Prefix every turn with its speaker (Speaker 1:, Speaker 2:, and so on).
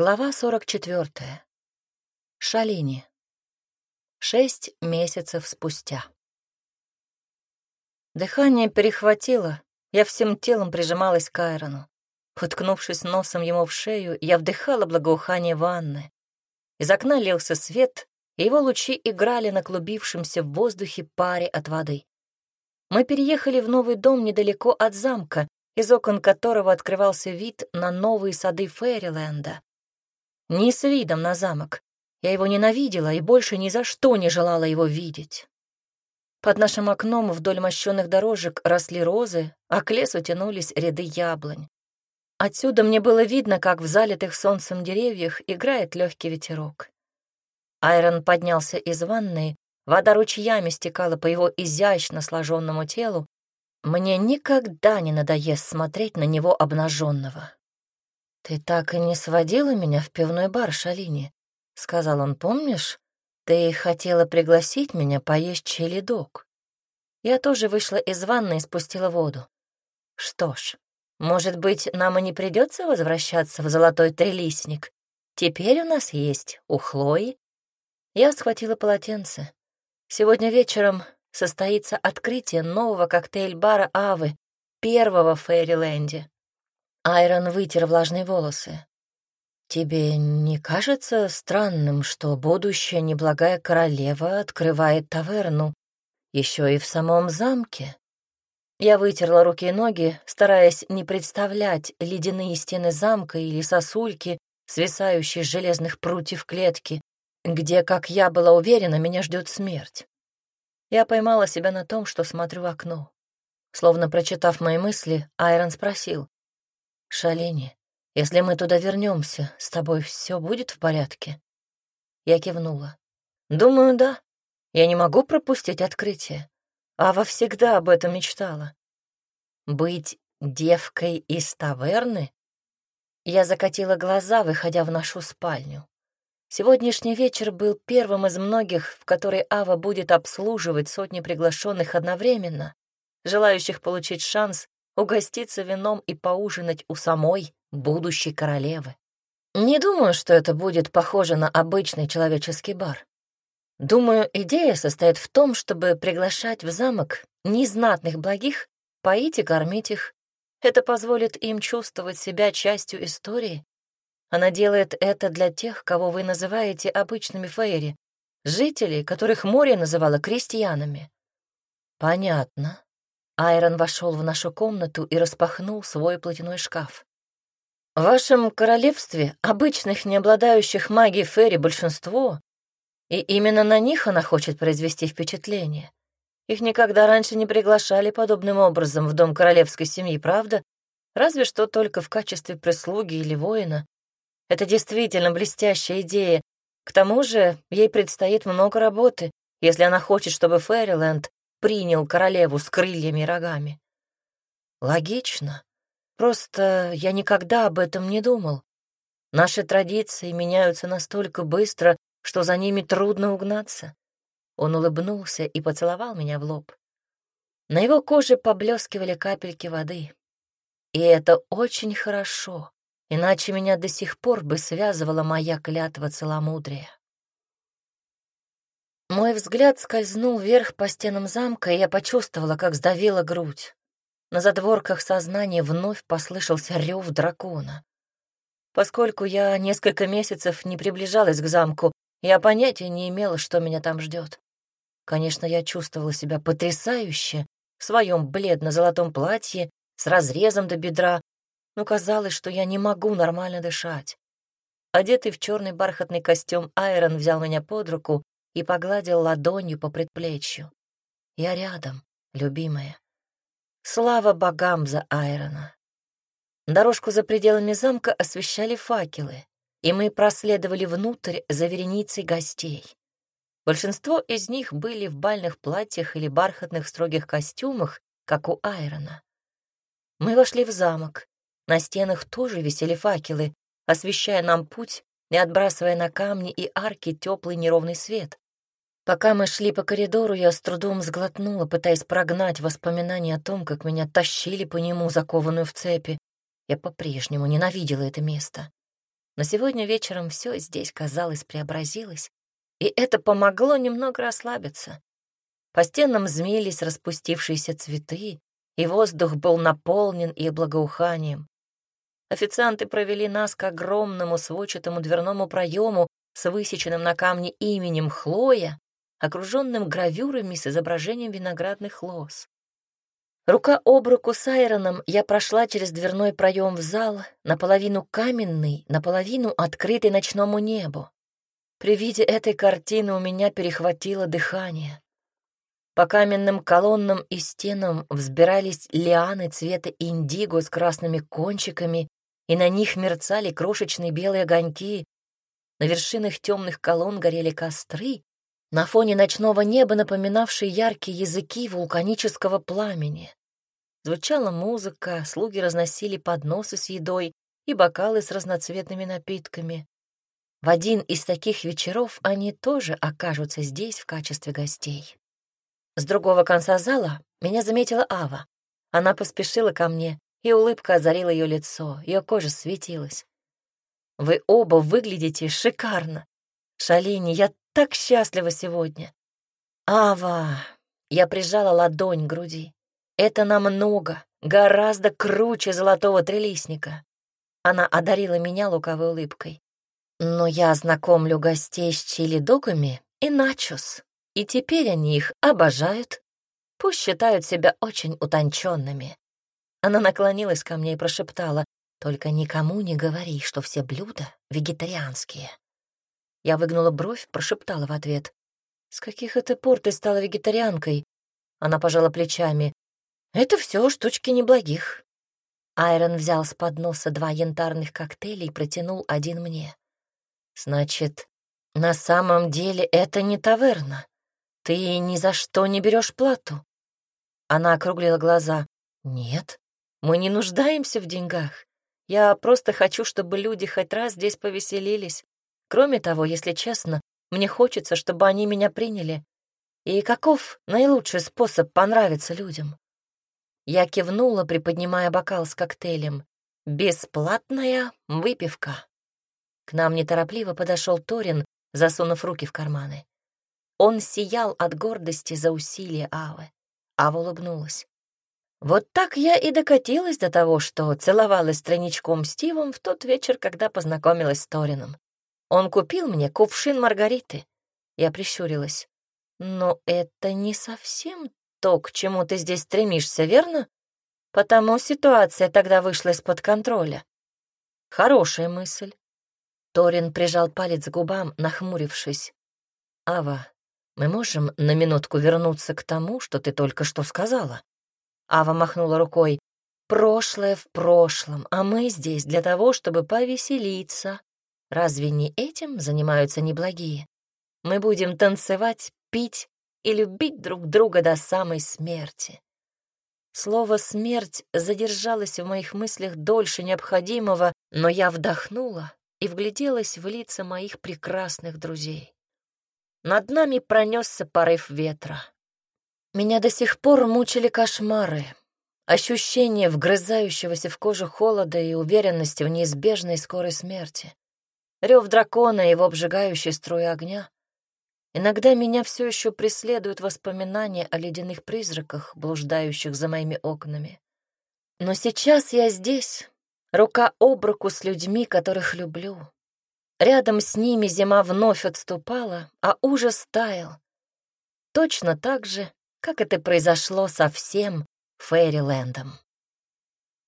Speaker 1: Глава 44. Шалини. Шесть месяцев спустя. Дыхание перехватило, я всем телом прижималась к Айрону. Уткнувшись носом ему в шею, я вдыхала благоухание ванны. Из окна лился свет, и его лучи играли на клубившемся в воздухе паре от воды. Мы переехали в новый дом недалеко от замка, из окон которого открывался вид на новые сады Фэриленда. Не с видом на замок. Я его ненавидела и больше ни за что не желала его видеть. Под нашим окном вдоль мощенных дорожек росли розы, а к лесу тянулись ряды яблонь. Отсюда мне было видно, как в залитых солнцем деревьях играет легкий ветерок. Айрон поднялся из ванны, вода ручьями стекала по его изящно сложенному телу. Мне никогда не надоест смотреть на него обнаженного. «Ты так и не сводила меня в пивной бар, Шалини», — сказал он, «помнишь? Ты хотела пригласить меня поесть челедок». Я тоже вышла из ванны и спустила воду. Что ж, может быть, нам и не придется возвращаться в золотой трелисник. Теперь у нас есть у Хлои. Я схватила полотенце. Сегодня вечером состоится открытие нового коктейль-бара Авы, первого в Фейриленде. Айрон вытер влажные волосы. «Тебе не кажется странным, что будущая неблагая королева открывает таверну еще и в самом замке?» Я вытерла руки и ноги, стараясь не представлять ледяные стены замка или сосульки, свисающие с железных прутьев клетки, где, как я была уверена, меня ждет смерть. Я поймала себя на том, что смотрю в окно. Словно прочитав мои мысли, Айрон спросил, «Шалини, если мы туда вернемся, с тобой все будет в порядке?» Я кивнула. «Думаю, да. Я не могу пропустить открытие. Ава всегда об этом мечтала. Быть девкой из таверны?» Я закатила глаза, выходя в нашу спальню. Сегодняшний вечер был первым из многих, в который Ава будет обслуживать сотни приглашенных одновременно, желающих получить шанс угоститься вином и поужинать у самой будущей королевы. Не думаю, что это будет похоже на обычный человеческий бар. Думаю, идея состоит в том, чтобы приглашать в замок незнатных благих, поить и кормить их. Это позволит им чувствовать себя частью истории. Она делает это для тех, кого вы называете обычными фейри, жителей, которых море называло крестьянами. Понятно. Айрон вошел в нашу комнату и распахнул свой платяной шкаф. В вашем королевстве обычных, не обладающих магией Ферри, большинство, и именно на них она хочет произвести впечатление. Их никогда раньше не приглашали подобным образом в дом королевской семьи, правда? Разве что только в качестве прислуги или воина. Это действительно блестящая идея. К тому же ей предстоит много работы, если она хочет, чтобы Фэриленд принял королеву с крыльями и рогами. Логично. Просто я никогда об этом не думал. Наши традиции меняются настолько быстро, что за ними трудно угнаться. Он улыбнулся и поцеловал меня в лоб. На его коже поблескивали капельки воды. И это очень хорошо, иначе меня до сих пор бы связывала моя клятва целомудрия. Мой взгляд скользнул вверх по стенам замка, и я почувствовала, как сдавила грудь. На задворках сознания вновь послышался рев дракона. Поскольку я несколько месяцев не приближалась к замку, я понятия не имела, что меня там ждет. Конечно, я чувствовала себя потрясающе в своем бледно-золотом платье с разрезом до бедра, но казалось, что я не могу нормально дышать. Одетый в черный бархатный костюм, Айрон взял меня под руку и погладил ладонью по предплечью. «Я рядом, любимая. Слава богам за Айрона!» Дорожку за пределами замка освещали факелы, и мы проследовали внутрь за вереницей гостей. Большинство из них были в бальных платьях или бархатных строгих костюмах, как у Айрона. Мы вошли в замок. На стенах тоже висели факелы, освещая нам путь и отбрасывая на камни и арки теплый неровный свет. Пока мы шли по коридору, я с трудом сглотнула, пытаясь прогнать воспоминания о том, как меня тащили по нему, закованную в цепи. Я по-прежнему ненавидела это место. Но сегодня вечером все здесь, казалось, преобразилось, и это помогло немного расслабиться. По стенам змеились распустившиеся цветы, и воздух был наполнен их благоуханием. Официанты провели нас к огромному сводчатому дверному проему с высеченным на камне именем Хлоя, окруженным гравюрами с изображением виноградных лоз. Рука об руку с Айроном я прошла через дверной проем в зал, наполовину каменный, наполовину открытый ночному небу. При виде этой картины у меня перехватило дыхание. По каменным колоннам и стенам взбирались лианы цвета индиго с красными кончиками, и на них мерцали крошечные белые огоньки. На вершинах темных колонн горели костры, на фоне ночного неба напоминавшие яркие языки вулканического пламени. Звучала музыка, слуги разносили подносы с едой и бокалы с разноцветными напитками. В один из таких вечеров они тоже окажутся здесь в качестве гостей. С другого конца зала меня заметила Ава. Она поспешила ко мне, и улыбка озарила ее лицо, ее кожа светилась. «Вы оба выглядите шикарно. Шалини, я так счастлива сегодня». «Ава!» — я прижала ладонь к груди. Это намного, гораздо круче золотого трелисника. Она одарила меня луковой улыбкой. Но я знакомлю гостей с чили-догами и начос, и теперь они их обожают. Пусть считают себя очень утонченными. Она наклонилась ко мне и прошептала, «Только никому не говори, что все блюда вегетарианские». Я выгнула бровь, прошептала в ответ, «С каких это пор ты стала вегетарианкой?» Она пожала плечами, это все штучки неблагих. Айрон взял с подноса два янтарных коктейля и протянул один мне. Значит, на самом деле это не таверна. Ты ни за что не берешь плату. Она округлила глаза. Нет, мы не нуждаемся в деньгах. Я просто хочу, чтобы люди хоть раз здесь повеселились. Кроме того, если честно, мне хочется, чтобы они меня приняли. И каков наилучший способ понравиться людям? Я кивнула, приподнимая бокал с коктейлем. «Бесплатная выпивка». К нам неторопливо подошел Торин, засунув руки в карманы. Он сиял от гордости за усилия Авы. Ава улыбнулась. Вот так я и докатилась до того, что целовалась страничком Стивом в тот вечер, когда познакомилась с Торином. Он купил мне кувшин Маргариты. Я прищурилась. Но это не совсем то, к чему ты здесь стремишься, верно? Потому ситуация тогда вышла из-под контроля. Хорошая мысль. Торин прижал палец к губам, нахмурившись. «Ава, мы можем на минутку вернуться к тому, что ты только что сказала?» Ава махнула рукой. «Прошлое в прошлом, а мы здесь для того, чтобы повеселиться. Разве не этим занимаются неблагие? Мы будем танцевать, пить и любить друг друга до самой смерти. Слово «смерть» задержалось в моих мыслях дольше необходимого, но я вдохнула и вгляделась в лица моих прекрасных друзей. Над нами пронесся порыв ветра. Меня до сих пор мучили кошмары, ощущение вгрызающегося в кожу холода и уверенности в неизбежной скорой смерти. Рев дракона и его обжигающей струи огня. Иногда меня все еще преследуют воспоминания о ледяных призраках, блуждающих за моими окнами. Но сейчас я здесь, рука об руку с людьми, которых люблю. Рядом с ними зима вновь отступала, а ужас таял. Точно так же, как это произошло со всем Фейрилендом.